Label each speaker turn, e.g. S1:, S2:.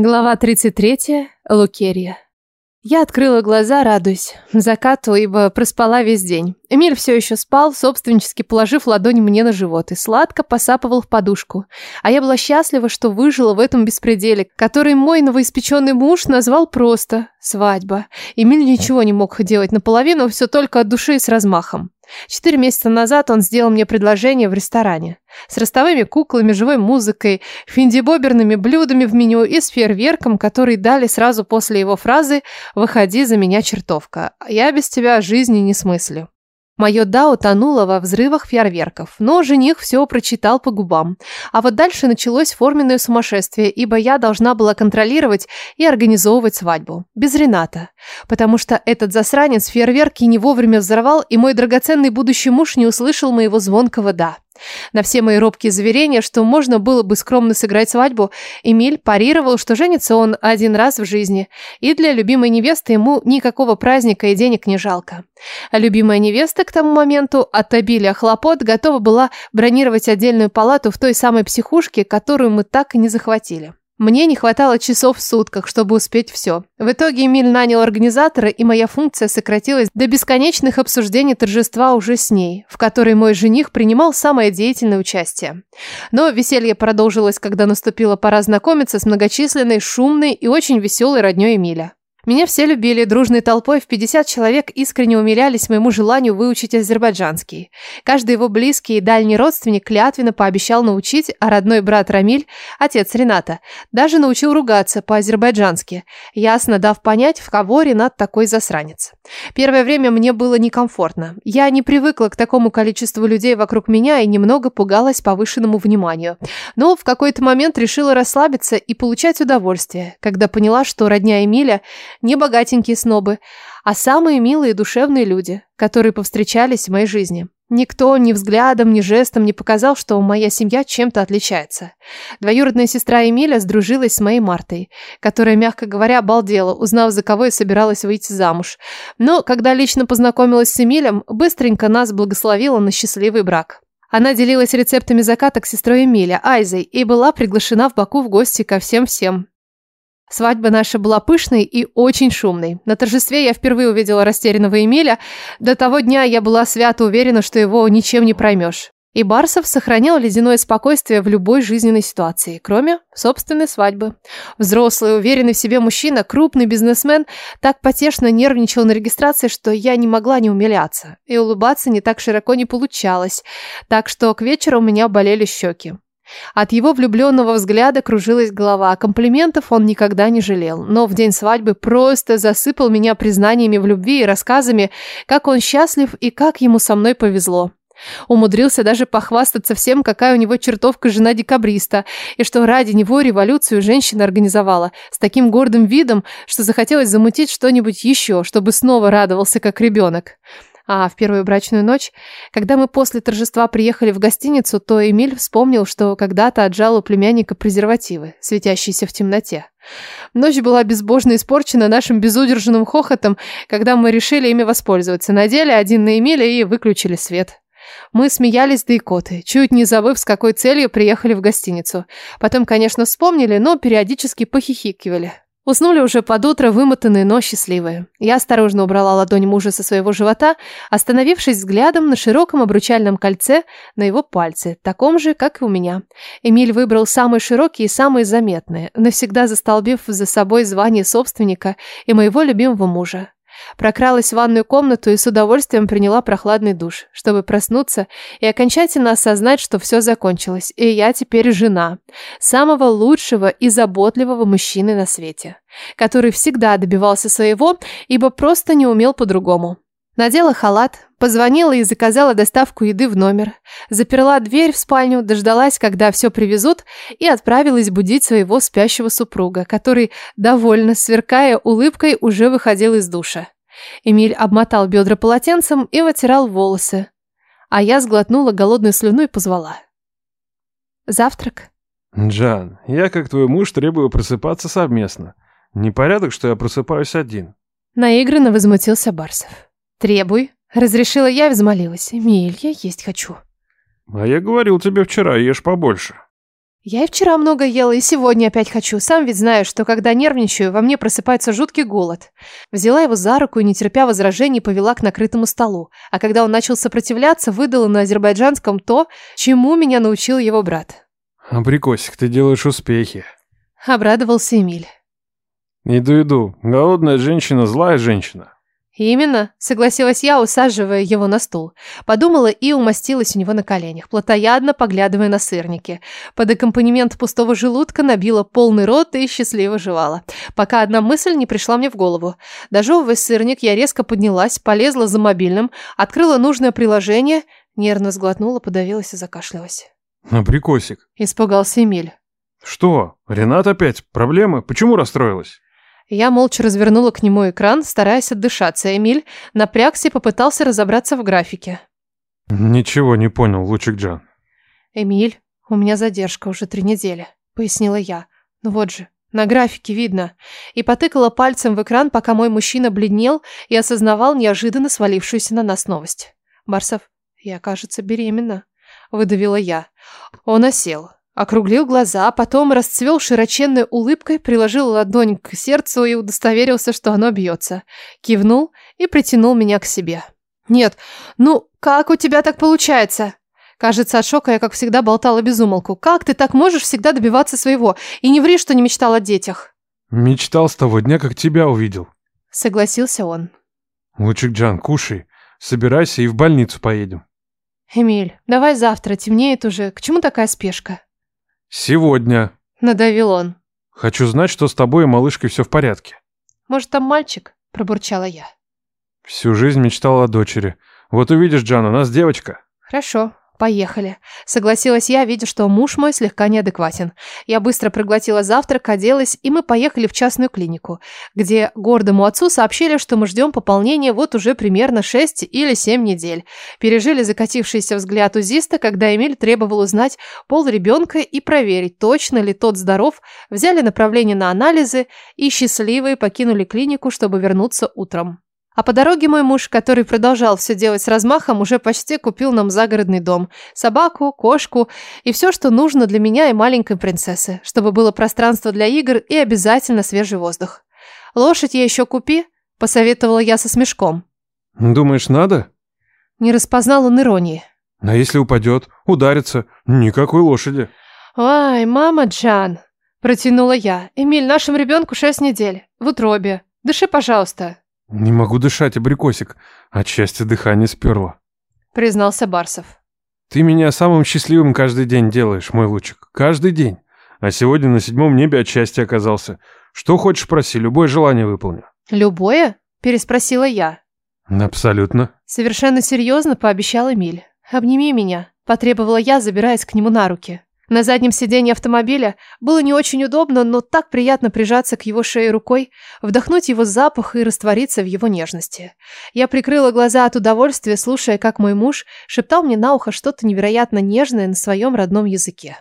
S1: Глава 33. Лукерия. Я открыла глаза, радуясь закату, ибо проспала весь день. Эмиль все еще спал, собственнически положив ладонь мне на живот, и сладко посапывал в подушку. А я была счастлива, что выжила в этом беспределе, который мой новоиспеченный муж назвал просто «свадьба». Эмиль ничего не мог делать наполовину, все только от души и с размахом. Четыре месяца назад он сделал мне предложение в ресторане. С ростовыми куклами, живой музыкой, финдибоберными блюдами в меню и с фейерверком, который дали сразу после его фразы «Выходи за меня, чертовка, я без тебя жизни не смыслю». Мое «да» утонуло во взрывах фейерверков, но жених все прочитал по губам. А вот дальше началось форменное сумасшествие, ибо я должна была контролировать и организовывать свадьбу. Без Рената. Потому что этот засранец фейерверки не вовремя взорвал, и мой драгоценный будущий муж не услышал моего звонкого «да». На все мои робкие заверения, что можно было бы скромно сыграть свадьбу, Эмиль парировал, что женится он один раз в жизни, и для любимой невесты ему никакого праздника и денег не жалко. А любимая невеста к тому моменту от обилия хлопот готова была бронировать отдельную палату в той самой психушке, которую мы так и не захватили. Мне не хватало часов в сутках, чтобы успеть все. В итоге Эмиль нанял организатора, и моя функция сократилась до бесконечных обсуждений торжества уже с ней, в которой мой жених принимал самое деятельное участие. Но веселье продолжилось, когда наступила пора знакомиться с многочисленной, шумной и очень веселой роднёй Эмиля. Меня все любили, дружной толпой в 50 человек искренне умилялись моему желанию выучить азербайджанский. Каждый его близкий и дальний родственник клятвенно пообещал научить, а родной брат Рамиль, отец Рената, даже научил ругаться по-азербайджански, ясно дав понять, в кого Ренат такой засранец. Первое время мне было некомфортно. Я не привыкла к такому количеству людей вокруг меня и немного пугалась повышенному вниманию. Но в какой-то момент решила расслабиться и получать удовольствие, когда поняла, что родня Эмиля – не богатенькие снобы, а самые милые и душевные люди, которые повстречались в моей жизни. Никто ни взглядом, ни жестом не показал, что моя семья чем-то отличается. Двоюродная сестра Эмиля сдружилась с моей Мартой, которая, мягко говоря, обалдела, узнав, за кого я собиралась выйти замуж. Но, когда лично познакомилась с Эмилем, быстренько нас благословила на счастливый брак. Она делилась рецептами закаток с сестрой Эмиля, Айзой, и была приглашена в Баку в гости ко всем-всем. Свадьба наша была пышной и очень шумной. На торжестве я впервые увидела растерянного Эмиля. До того дня я была свято уверена, что его ничем не проймешь. И Барсов сохранял ледяное спокойствие в любой жизненной ситуации, кроме собственной свадьбы. Взрослый, уверенный в себе мужчина, крупный бизнесмен, так потешно нервничал на регистрации, что я не могла не умиляться. И улыбаться не так широко не получалось, так что к вечеру у меня болели щеки. От его влюбленного взгляда кружилась голова, комплиментов он никогда не жалел. Но в день свадьбы просто засыпал меня признаниями в любви и рассказами, как он счастлив и как ему со мной повезло. Умудрился даже похвастаться всем, какая у него чертовка жена декабриста, и что ради него революцию женщина организовала, с таким гордым видом, что захотелось замутить что-нибудь еще, чтобы снова радовался как ребенок. А в первую брачную ночь, когда мы после торжества приехали в гостиницу, то Эмиль вспомнил, что когда-то отжал у племянника презервативы, светящиеся в темноте. Ночь была безбожно испорчена нашим безудержанным хохотом, когда мы решили ими воспользоваться. Надели один на Эмиля и выключили свет. Мы смеялись до икоты, чуть не забыв, с какой целью приехали в гостиницу. Потом, конечно, вспомнили, но периодически похихикивали. Уснули уже под утро, вымотанные, но счастливые. Я осторожно убрала ладонь мужа со своего живота, остановившись взглядом на широком обручальном кольце на его пальце, таком же, как и у меня. Эмиль выбрал самые широкие и самые заметные, навсегда застолбив за собой звание собственника и моего любимого мужа. Прокралась в ванную комнату и с удовольствием приняла прохладный душ, чтобы проснуться и окончательно осознать, что все закончилось, и я теперь жена самого лучшего и заботливого мужчины на свете, который всегда добивался своего, ибо просто не умел по-другому. Надела халат, позвонила и заказала доставку еды в номер. Заперла дверь в спальню, дождалась, когда все привезут, и отправилась будить своего спящего супруга, который, довольно сверкая улыбкой, уже выходил из душа. Эмиль обмотал бедра полотенцем и вытирал волосы. А я сглотнула голодную слюну и позвала. «Завтрак?»
S2: «Джан, я, как твой муж, требую просыпаться совместно. Непорядок, что я просыпаюсь один».
S1: Наигранно возмутился Барсов. «Требуй», — разрешила я и взмолилась. «Миль, я есть хочу».
S2: «А я говорил тебе вчера, ешь побольше».
S1: Я и вчера много ела, и сегодня опять хочу. Сам ведь знаешь, что когда нервничаю, во мне просыпается жуткий голод. Взяла его за руку и, не терпя возражений, повела к накрытому столу. А когда он начал сопротивляться, выдала на азербайджанском то, чему меня научил его брат.
S2: Абрикосик, ты делаешь успехи.
S1: Обрадовался Эмиль.
S2: Иду, иду. Голодная женщина, злая женщина.
S1: «Именно», — согласилась я, усаживая его на стул. Подумала и умостилась у него на коленях, плотоядно поглядывая на сырники. Под аккомпанемент пустого желудка набила полный рот и счастливо жевала. Пока одна мысль не пришла мне в голову. Дожевывая сырник, я резко поднялась, полезла за мобильным, открыла нужное приложение, нервно сглотнула, подавилась и закашлялась.
S2: Абрикосик.
S1: Испугался Эмиль.
S2: Что? Ренат опять? Проблемы? Почему расстроилась?
S1: Я молча развернула к нему экран, стараясь отдышаться. Эмиль напрягся и попытался разобраться в графике.
S2: Ничего не понял, Лучик Джан.
S1: «Эмиль, у меня задержка уже три недели», — пояснила я. «Ну вот же, на графике видно». И потыкала пальцем в экран, пока мой мужчина бледнел и осознавал неожиданно свалившуюся на нас новость. «Барсов, я, кажется, беременна», — выдавила я. Он осел. Округлил глаза, потом расцвел широченной улыбкой, приложил ладонь к сердцу и удостоверился, что оно бьется. Кивнул и притянул меня к себе. «Нет, ну как у тебя так получается?» Кажется, от шока я, как всегда, болтала без умолку. «Как ты так можешь всегда добиваться своего? И не ври, что не мечтал о детях!»
S2: Мечтал с того дня, как тебя увидел.
S1: Согласился он.
S2: Лучик Джан, кушай. Собирайся и в больницу поедем.
S1: «Эмиль, давай завтра, темнеет уже. К чему такая спешка?»
S2: Сегодня.
S1: Надавил он.
S2: Хочу знать, что с тобой и малышкой все в порядке.
S1: «Может, там мальчик?» – пробурчала я.
S2: Всю жизнь мечтала о дочери. Вот увидишь, Джан, у нас девочка.
S1: «Хорошо, поехали», — согласилась я, видя, что муж мой слегка неадекватен. Я быстро проглотила завтрак, оделась, и мы поехали в частную клинику, где гордому отцу сообщили, что мы ждем пополнения вот уже примерно 6 или 7 недель. Пережили закатившийся взгляд узиста, когда Эмиль требовал узнать пол ребенка и проверить, точно ли тот здоров, взяли направление на анализы и счастливые покинули клинику, чтобы вернуться утром. А по дороге мой муж, который продолжал все делать с размахом, уже почти купил нам загородный дом. Собаку, кошку и все, что нужно для меня и маленькой принцессы, чтобы было пространство для игр и обязательно свежий воздух. «Лошадь я еще купи», – посоветовала я со смешком.
S2: Думаешь, надо?
S1: Не распознал он иронии.
S2: А если упадет, ударится? Никакой лошади.
S1: «Ой, мама Джан», – протянула я. «Эмиль, нашему ребенку шесть недель. В утробе. Дыши, пожалуйста».
S2: Не могу дышать, абрикосик. От счастья дыхание сперло.
S1: признался Барсов.
S2: Ты меня самым счастливым каждый день делаешь, мой лучик. Каждый день. А сегодня на седьмом небе от счастья оказался. Что хочешь проси, любое желание выполню.
S1: «Любое?» – переспросила я.
S2: Абсолютно.
S1: Совершенно серьезно пообещал Эмиль. «Обними меня», – потребовала я, забираясь к нему на руки. На заднем сиденье автомобиля было не очень удобно, но так приятно прижаться к его шее рукой, вдохнуть его запах и раствориться в его нежности. Я прикрыла глаза от удовольствия, слушая, как мой муж шептал мне на ухо что-то невероятно нежное на своем родном языке.